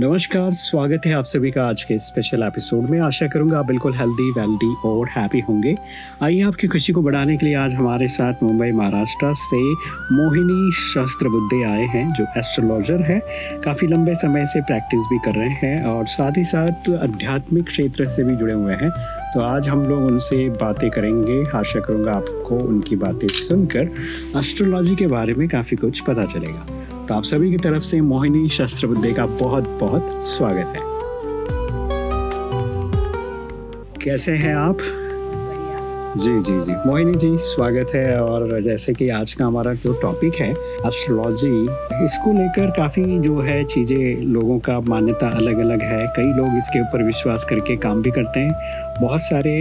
नमस्कार, स्वागत है आप सभी का आज के स्पेशल एपिसोड में। आशा करूँगा आप बिल्कुल हेल्दी वेल्दी और हैप्पी होंगे। आइए आपकी खुशी को बढ़ाने के लिए आज हमारे साथ मुंबई महाराष्ट्र से मोहिनी शास्त्र बुद्धे आए हैं, जो एस्ट्रोलॉजर है। काफ़ी लंबे समय से प्रैक्टिस भी कर रहे हैं और साथ ही साथ आध्यात्मिक क्षेत्र से भी जुड़े हुए हैं। तो आज हम लोग उनसे बातें करेंगे। आशा करूँगा आपको उनकी बातें सुनकर एस्ट्रोलॉजी के बारे में काफ़ी कुछ पता चलेगा। तो आप सभी की तरफ़ से मोहिनी शस्त्र बुद्धे का बहुत बहुत स्वागत है। कैसे हैं आप? जी जी जी। मोहिनी जी, स्वागत है और जैसे कि आज का हमारा जो टॉपिक है एस्ट्रोलॉजी इसको लेकर काफ़ी जो है चीज़ें लोगों का मान्यता अलग अलग है। कई लोग इसके ऊपर विश्वास करके काम भी करते हैं। बहुत सारे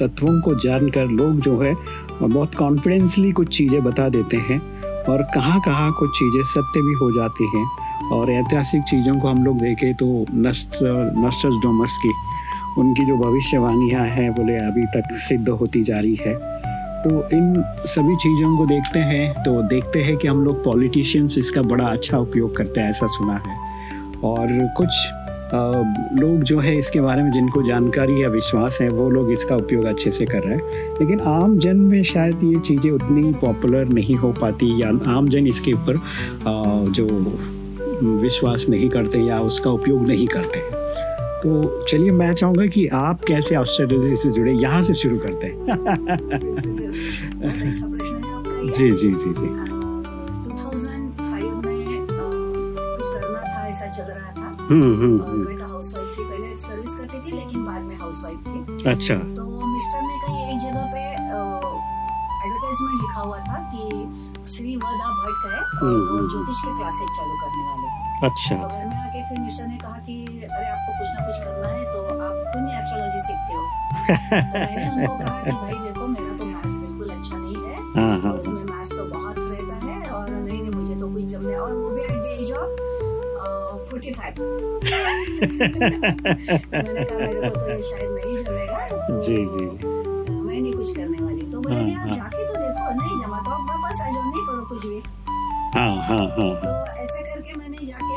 तत्वों को जानकर लोग जो है, बहुत कॉन्फिडेंसली कुछ चीज़ें बता देते हैं। और कहाँ कहाँ कुछ चीज़ें सत्य भी हो जाती हैं और ऐतिहासिक चीज़ों को हम लोग देखें तो नस्ट नस्टस डोमस की, उनकी जो भविष्यवाणियाँ हैं, बोले अभी तक सिद्ध होती जा रही है। तो इन सभी चीज़ों को देखते हैं तो देखते हैं कि हम लोग पॉलिटिशियंस इसका बड़ा अच्छा उपयोग करते हैं, ऐसा सुना है। और कुछ लोग जो है इसके बारे में जिनको जानकारी या विश्वास है वो लोग इसका उपयोग अच्छे से कर रहे हैं। लेकिन आम जन में शायद ये चीज़ें उतनी पॉपुलर नहीं हो पाती या आम जन इसके ऊपर जो विश्वास नहीं करते या उसका उपयोग नहीं करते। तो चलिए मैं चाहूँगा कि आप कैसे ऑस्ट्रेलॉजी से जुड़े यहाँ से शुरू करते हैं। है। जी जी जी। जी मैं तो हाउस वाइफ थी पहले सर्विस करती थी लेकिन बाद में हाउस वाइफ थी अच्छा। तो मिस्टर ने कहीं एक जगह पे एडवर्टाइजमेंट लिखा हुआ था कि श्री वदा भट्ट है हम्म, हम्म। ज्योतिष के क्लासेस चालू करने वाले अच्छा। तो घर में आके फिर मिस्टर ने कहा कि अरे आपको कुछ ना कुछ करना है तो आप क्यों नहीं एस्ट्रोलॉजी सीखते हो। तो मैंने उनको कहा कि भाई देखो मेरा तो मैथ्स बिल्कुल अच्छा नहीं है। फोर्टी फाइव मैंने कहा मेरे को तो ये शायद नहीं जमेगा तो जी जी। मैं नहीं कुछ करने वाली। तो बोले हाँ, आप हाँ। जाके तो देखो। नहीं जमा तो वापस आ जाओ नहीं करो कुछ भी। हाँ हाँ हाँ तो ऐसे करके मैंने जाके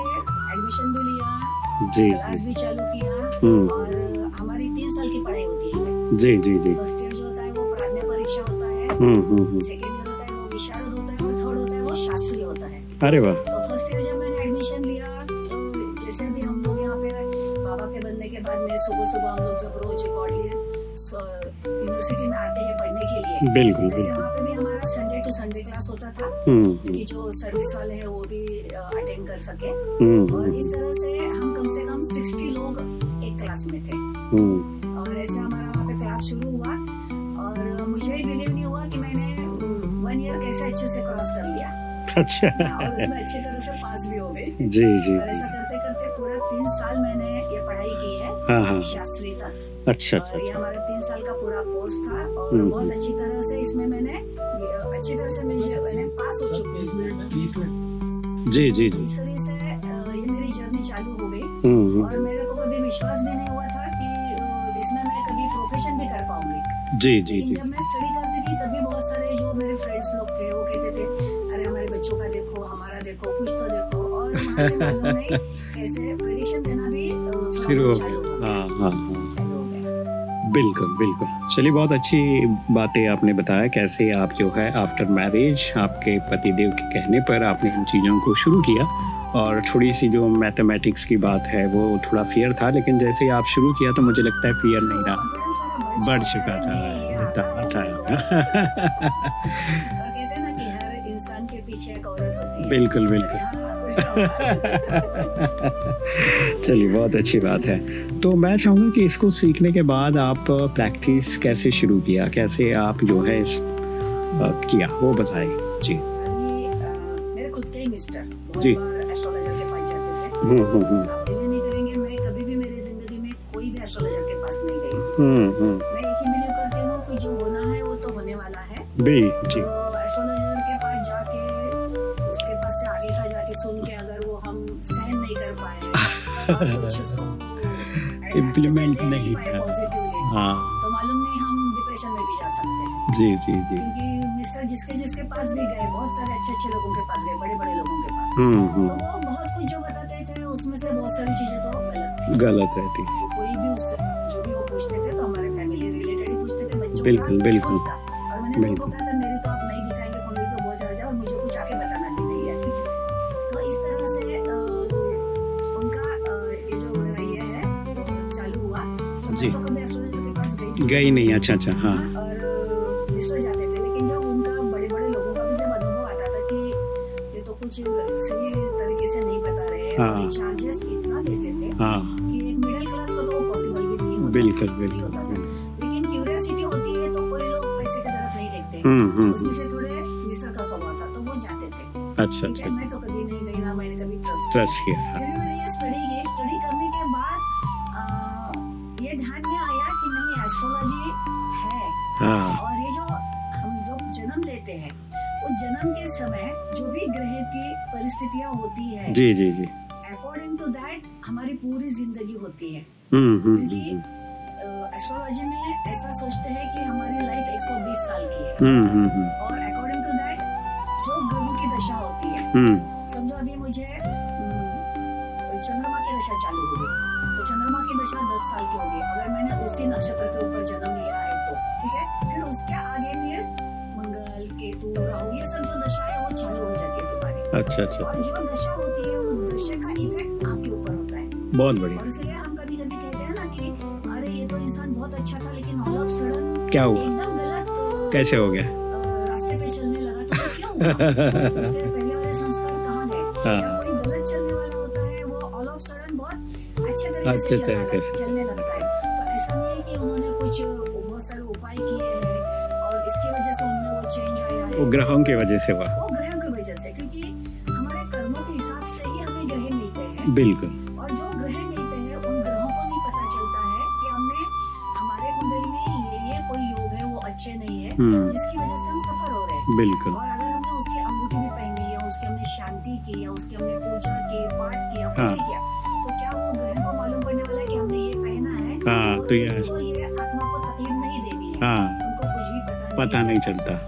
एडमिशन भी लिया जी क्लास भी चालू किया हम्म। और हमारी तीन साल की पढ़ाई होती है। जी जी जी। फ़र्स्ट ईयर जो होता है वो प्राज्ञा परीक्षा होता है। हम्म हम्म हम्म, सेकेंड ईयर होता है वो विशारद होता है और थर्ड होता है वो शास्त्रीय होता है। अरे वाह। के बनने के बाद में सुबह सुबह हम लोग जब रोज कॉलेज यूनिवर्सिटी में आते हैं पढ़ने के लिए। बिल्कुल वहाँ पे भी हमारा संडे टू संडे क्लास होता था हम्म क्योंकि जो सर्विस वाले हैं वो भी अटेंड कर सके। हम्म और हम्म, इस तरह से हम कम से कम सिक्सटी लोग एक क्लास में थे। हम्म। और ऐसे हमारा वहाँ पे क्लास शुरू हुआ और मुझे ही बिलीव नहीं हुआ कि मैंने वन ईयर कैसे अच्छे से क्रॉस कर लिया। अच्छा। और उसमें अच्छी तरह से पास भी हो गई जी जी ऐसा अच्छा अच्छा और ये अच्छा। हमारा तीन साल का पूरा कोर्स था और हम्म, बहुत अच्छी तरह से इसमें मैंने अच्छी तरह से मुझे मैंने पास हो चुकी जी जी जी। इस तरह से ये मेरी जर्नी चालू हो गई। हम्म हम्म, और मेरे को कभी विश्वास भी नहीं हुआ था कि इसमें मैं कभी प्रोफेशन भी कर पाऊँगी। जी जी जी। जब मैं स्टडी करती थी तभी बहुत सारे जो मेरे फ्रेंड्स लोग थे वो कहते थे अरे हमारे बच्चों का देखो हमारा देखो कुछ तो देखो। और वहाँ से मालूम नहीं कैसे प्रेडिक्शन देना भी शुरू हो गया। हाँ हाँ हाँ हो। गया बिल्कुल बिल्कुल चलिए बहुत अच्छी बातें आपने बताया कैसे आप जो है आफ्टर मैरिज आपके पतिदेव के कहने पर आपने इन चीज़ों को शुरू किया और थोड़ी सी जो मैथमेटिक्स की बात है वो थोड़ा फियर था लेकिन जैसे ही आप शुरू किया तो मुझे लगता है फियर नहीं रहा बढ़ चुका था था, था। कहते ना कि हर इंसान के पीछे एक औरत होती है बिल्कुल बिल्कुल। चलिए बहुत अच्छी बात है। तो मैं चाहूँगा कि इसको सीखने के बाद आप प्रैक्टिस कैसे शुरू किया? कैसे आप जो है इस, किया? वो बताइए जी। मेरे खुद के ही मिस्टर जी। एस्ट्रोलॉजर के पास जाते थे। हम्म हम्म हम्म। नहीं करेंगे मैं कभी भी मेरी ज़िंदगी में कोई भी के पास नहीं गई। हम्म हम्म। मैं एक ही बिलीव करती हूँ कि जो होना है वो तो होने वाला है। बी जी। तो Implement नहीं। पॉजिटिवली हाँ। तो मालूम नहीं हम डिप्रेशन में भी जा सकते हैं। जी जी जी। क्योंकि मिस्टर जिसके जिसके पास भी गए बहुत सारे अच्छे अच्छे लोगों के पास गए बड़े बड़े लोगों के पास। हम्म तो हम्म। वो बहुत कुछ जो बताते थे उसमें से बहुत सारी चीज़ें तो गलत थी। गलत रहती। तो कोई भी उस जो भी वो पूछते थे तो हमारे फैमिली रिलेटेड ही पूछते थे बच्चों बिल्कुल, बिल्कुल। और मैंने बिल्कुल। कहा था मेरी तो आप गई नहीं। अच्छा अच्छा हाँ और मिस्टर जाते थे लेकिन जब उनका बड़े बड़े लोगों का भी जब अनुभव आता था कि ये तो कुछ सही तरीके से नहीं बता रहे हैं हाँ। चार्जेस इतना देते थे हाँ कि मिडिल क्लास को तो वो पॉसिबल भी नहीं होता बिल्कुल बिल्कुल होता था। बिल्कुल। लेकिन क्यूरियोसिटी होती है तो कोई लोग पैसे की तरफ़ नहीं देखते हम्म हम्म उसमें से थोड़े मिस्टर का स्वभाव था तो वो जाते थे अच्छा अच्छा मैं तो कभी नहीं गई ना मैंने कभी ट्रस्ट किया हाँ, मैंने ये स्टडी और ये जो हम जो जन्म लेते हैं वो जन्म के समय जो भी ग्रह की परिस्थितियाँ होती है जी जी जी। अकॉर्डिंग टू दैट हमारी पूरी ज़िंदगी होती है। हम्म हम्म क्योंकि हम्म। एस्ट्रोलॉजी में ऐसा सोचते हैं कि हमारी लाइफ 120 साल की है। और अकॉर्डिंग टू दैट जो ग्रहों की दशा होती है समझो अभी मुझे चंद्रमा की दशा चालू हो गई। तो चंद्रमा की दशा 10 साल की होगी अगर मैंने उसी नक्षत्र के ऊपर जन्म लिया है ठीक है? फिर उसके आगे फिर मंगल केतु राहु ये सब जो दशा है वो चालू हो जाती है तुम्हारी अच्छा अच्छा। और जो दशा होती है उस दशा का इफ़ेक्ट आपके ऊपर होता है। बहुत बढ़िया। और इसलिए हम कभी कभी कहते हैं ना कि अरे ये तो इंसान बहुत अच्छा था लेकिन ऑल ऑफ़ सडन क्या हुआ? एकदम गलत कैसे हो गया? रास्ते पे चलने लगा तो क्यों हुआ? उसके पहले वाले संस्कार कहाँ गए हाँ। कोई गलत चलने वाला होता है वो ऑल ऑफ़ सडन बहुत अच्छे तरीके से चलने वो ग्रहों की वजह से हुआ। वो ग्रहों की वजह से क्योंकि हमारे कर्मों के हिसाब से ही हमें ग्रह मिलते हैं। बिल्कुल। और जो ग्रह मिलते हैं उन ग्रहों को नहीं पता चलता है कि हमने हमारे कुंडली में ये ये कोई योग है वो अच्छे नहीं है हम्म। जिसकी वजह से हम सफ़र हो रहे हैं। बिल्कुल। और अगर हमने उसकी अंगूठी भी पहनी या उसकी हमने शांति की या उसकी हमने पूजा की पाठ किया हाँ। किया तो क्या वो ग्रह को मालूम पड़ने वाला है कि हमने ये पहना है? हाँ तो ये आत्मा को तकलीफ़ नहीं देनी है। हाँ। उनको कुछ भी पता पता नहीं चलता।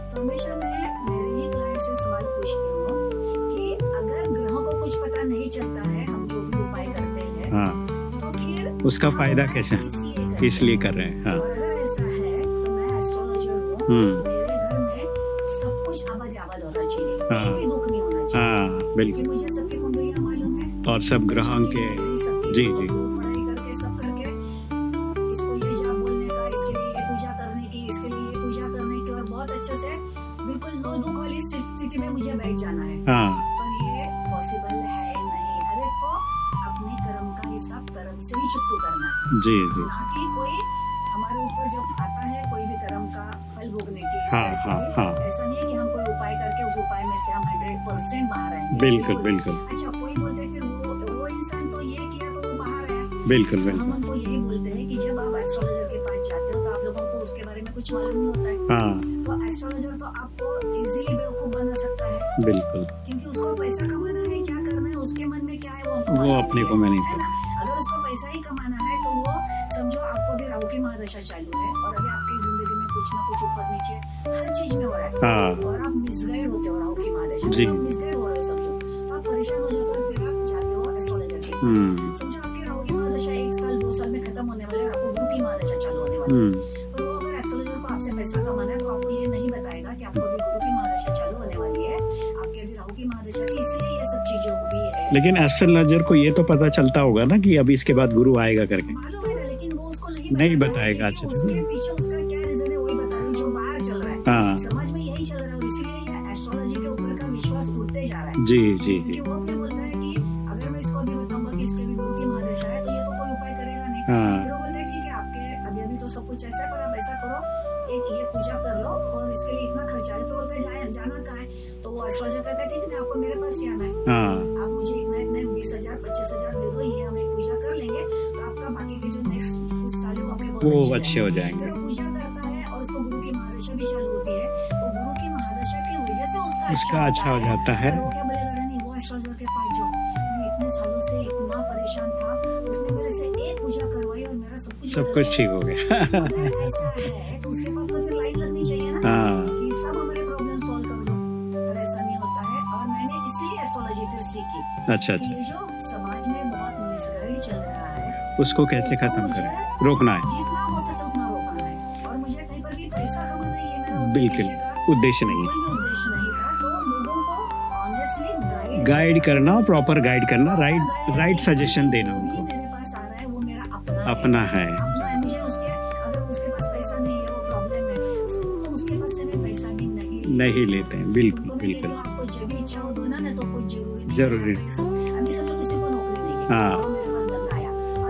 हैं। हाँ तो उसका फ़ायदा कैसे? इसलिए हैं। कर रहे हैं हाँ। हाँ। बिल्कुल। और सब ग्रहों के जी जी। हम्म जी जी। ना कोई हमारे ऊपर जब आता है कोई भी कर्म का फल भोगने के हाँ, ऐसे हाँ, हाँ। ऐसा नहीं है कि हम कोई उपाय करके उस उपाय में से हम हंड्रेड परसेंट बाहर आएँगे। बिल्कुल बिल्कुल। अच्छा कोई बोलते हैं फिर वो वो इंसान तो ये किया तो वो बाहर आया। बिल्कुल तो हम उनको यही बोलते हैं कि जब आप एस्ट्रोलॉजर के पास जाते हो तो आप लोगों को उसके बारे में कुछ मालूम नहीं होता है। हाँ। तो एस्ट्रोलॉजर तो आपको इजीली बेवकूफ़ बना सकता है। बिल्कुल। क्योंकि उसको पैसा कमाना है क्या करना है उसके मन में क्या है वो वो अपने को मैं नहीं महादशा चालू है और अभी आपकी ज़िंदगी में कुछ ना कुछ ऊपर नीचे हर चीज़ में हो रहा है। हाँ। और आप मिसगाइड होते हो राहु की महादशा मिसगाइड हो रहे हो समझो तो आप परेशान हो जाते हो फिर आप जाते हो एस्ट्रोलॉजर के हम्म। समझो आपकी राहु की महादशा एक साल दो साल में खत्म होने वाले और आपको गुरु की महादशा चालू होने वाली है। हम्म। पर वो अगर एस्ट्रोलॉजर को आपसे पैसा कमाना है तो आपको ये नहीं बताएगा कि आपको अभी गुरु की महादशा चालू होने वाली है। आपकी अभी राहु की महादशा इसलिए ये सब चीज़ें हुई है। लेकिन एस्ट्रोलॉजर को ये तो पता चलता होगा ना कि अभी इसके बाद गुरु आएगा करके। नहीं बताएगा अच्छा उसके पीछे उसका क्या रीजन है वही बता रही जो बाहर चल रहा है। हाँ। समझ में यही चल रहा है इसीलिए एस्ट्रोलॉजी के ऊपर का विश्वास उठते जा रहा है। जी जी जी। वो अपने बोलता है कि अगर मैं इसको अभी बताऊँगा कि इसके भी गुरु की महादशा है तो ये तो कोई उपाय करेगा नहीं। हाँ। प्रॉब्लम सॉल्व कर दो। पर ऐसा नहीं होता है। और मैंने इसीलिए एस्ट्रोलॉजी फिर सीखी अच्छा अच्छा। जो समाज में बहुत मिसगाइड चल रहा है उसको कैसे खत्म करें? रोकना है। बिल्कुल। उद्देश्य नहीं है गाइड करना प्रॉपर गाइड करना राइट राइट सजेशन देना उनको अपना है नहीं लेते हैं बिल्कुल बिल्कुल ज़रूरी है।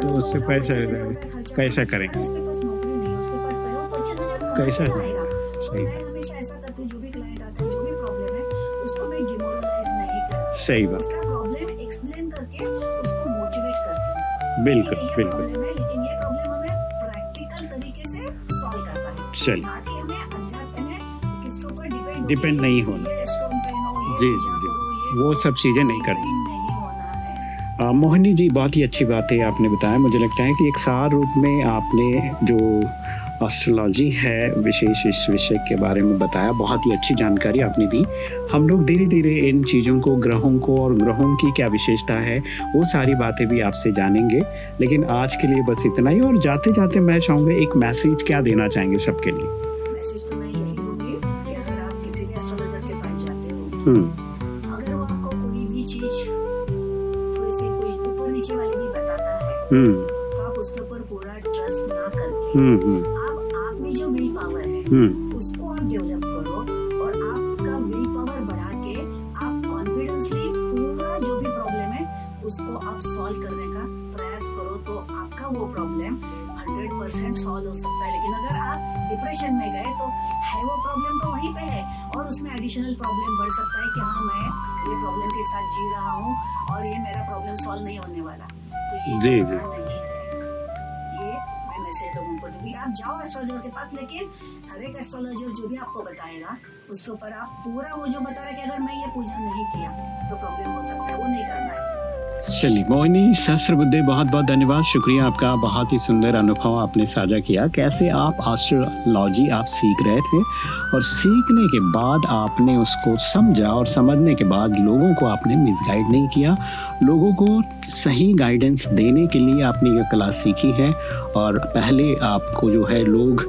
तो उससे पैसा 25,000 दे- कैसा करो। करें? अरे उसके पास नौकरी नहीं है उसके पास पैसा वो पच्चीस हज़ार कैसा सही मैं हमेशा ऐसा करती हूँ जो भी क्लाइंट आता है जो भी प्रॉब्लम है उसको मैं डिमोरलाइज नहीं करती। सही बात। उसका प्रॉब्लम एक्सप्लेन करके उसको मोटिवेट करती हूँ। बिल्कुल बिल्कुल। लेकिन ये प्रॉब्लम हमें प्रैक्टिकल तरीके से सॉल्व करता है चलिए। ताकि हमें अध्यात्म में किसके ऊपर डिपेंड नहीं होना। जी, जी, जी। वो सब चीज़ें नहीं करनी। है। मोहिनी जी बहुत ही अच्छी बात है आपने बताया। मुझे लगता है कि एक सार रूप में आपने जो एस्ट्रोलॉजी है विशेष इस विषय के बारे में बताया बहुत ही अच्छी जानकारी आपने दी। हम लोग धीरे धीरे इन चीज़ों को ग्रहों को और ग्रहों की क्या विशेषता है वो सारी बातें भी आपसे जानेंगे। लेकिन आज के लिए बस इतना ही और जाते जाते मैं चाहूँगा एक मैसेज क्या देना चाहेंगे सबके लिए? मैसेज तो मैं यही दूँगी कि अगर आप किसी भी एस्ट्रोलॉजर के पास जाते हो हम्म। है हम्म। उसको आप डेवलप करो और आपका विल पावर बढ़ा के आप कॉन्फिडेंसली पूरा जो भी प्रॉब्लम है उसको आप सॉल्व करने का प्रयास करो। तो आपका वो प्रॉब्लम हंड्रेड परसेंट सॉल्व हो सकता है। लेकिन अगर आप डिप्रेशन में गए तो है वो प्रॉब्लम तो वहीं पे है और उसमें एडिशनल प्रॉब्लम बढ़ सकता है कि हाँ मैं ये प्रॉब्लम के साथ जी रहा हूँ और ये मेरा प्रॉब्लम सॉल्व नहीं होने वाला। तो ये जी, जी। ये मैं मैसेज दूँगी आप जाओ एस्ट्रोलॉजर के पास, लेकिन हर एक एस्ट्रोलॉजर जो भी आपको बताएगा, उसके ऊपर आप पूरा वो जो बता रहे कि अगर मैं ये पूजा चलिए, मोहिनी बुद्धे बहुत बहुत धन्यवाद। शुक्रिया आपका बहुत ही सुंदर अनुभव आपने साझा किया। कैसे आप एस्ट्रोलॉजी आप सीख रहे थे और सीखने के बाद आपने उसको समझा और समझने के बाद लोगों को आपने मिसगाइड नहीं किया? लोगों को सही गाइडेंस देने के लिए आपने ये कला सीखी है और पहले आपको जो है लोग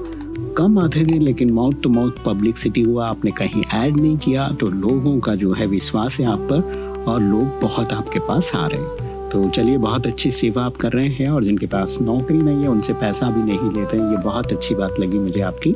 कम आते थे, लेकिन माउथ टू माउथ पब्लिसिटी हुआ, आपने कहीं ऐड नहीं किया तो लोगों का जो है विश्वास है आप पर और लोग बहुत आपके पास आ रहे हैं। तो चलिए, बहुत अच्छी सेवा आप कर रहे हैं और जिनके पास नौकरी नहीं है, उनसे पैसा भी नहीं लेते हैं। ये बहुत अच्छी बात लगी मुझे आपकी।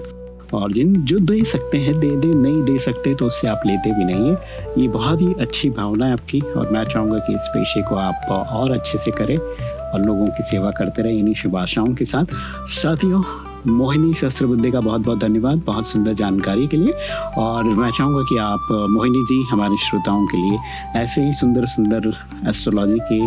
और जिन जो दे सकते हैं, दे दे, नहीं दे सकते तो उससे आप लेते भी नहीं है। ये बहुत ही अच्छी भावना है आपकी और मैं चाहूँगा कि इस पेशे को आप और अच्छे से करें और लोगों की सेवा करते रहे। इन्हीं शुभ आशाओं के साथ। साथियों मोहिनी शस्त्रबुद्धि का बहुत बहुत धन्यवाद, बहुत सुंदर जानकारी के लिए। और मैं चाहूँगा कि आप, मोहिनी जी, हमारे श्रोताओं के लिए ऐसे ही सुंदर सुंदर एस्ट्रोलॉजी के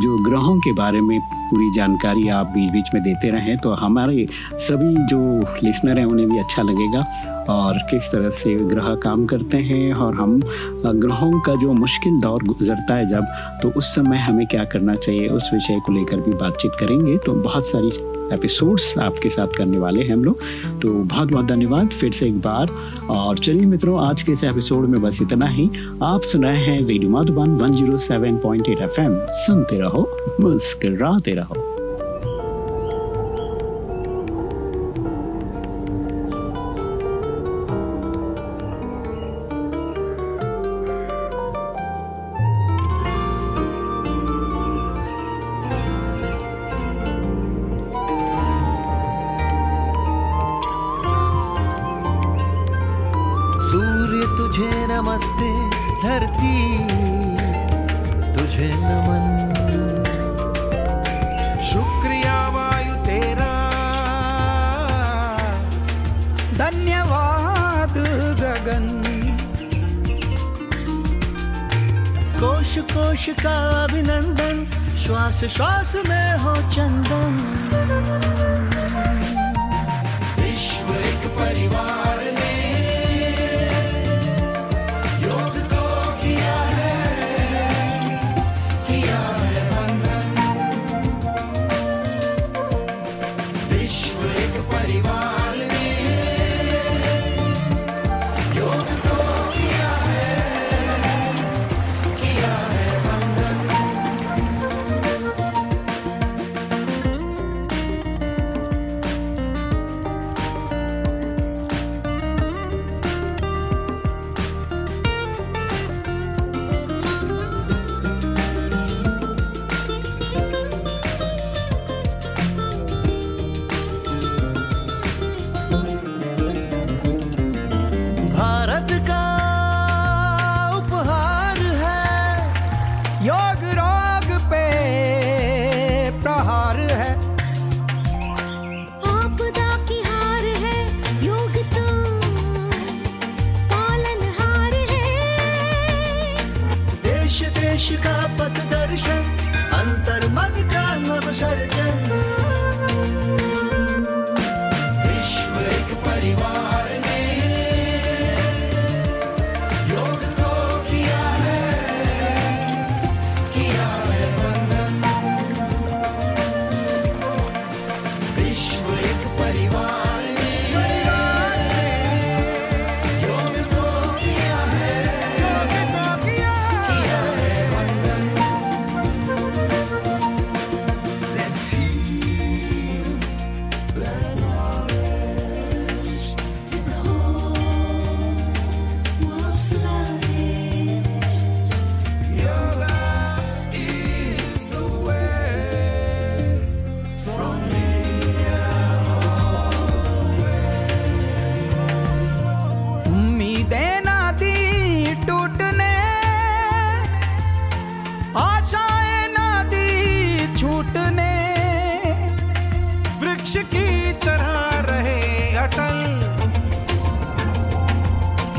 जो ग्रहों के बारे में पूरी जानकारी आप बीच बीच में देते रहें तो हमारे सभी जो लिसनर हैं, उन्हें भी अच्छा लगेगा। और किस तरह से ग्रह काम करते हैं और हम ग्रहों का जो मुश्किल दौर गुजरता है जब तो उस समय हमें क्या करना चाहिए? उस विषय को लेकर भी बातचीत करेंगे। तो बहुत सारी एपिसोड्स आपके साथ करने वाले हैं हम लोग। तो बहुत बहुत धन्यवाद फिर से एक बार। और चलिए मित्रों, आज के इस एपिसोड में बस इतना ही। आप सुन रहे हैं रेडियो मधुबन 107.8 एफएम। सुनते रहो, मुस्कुराते रहो। श्वास में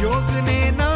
योग ने